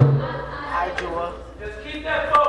Hi, Joa. Just keep that phone.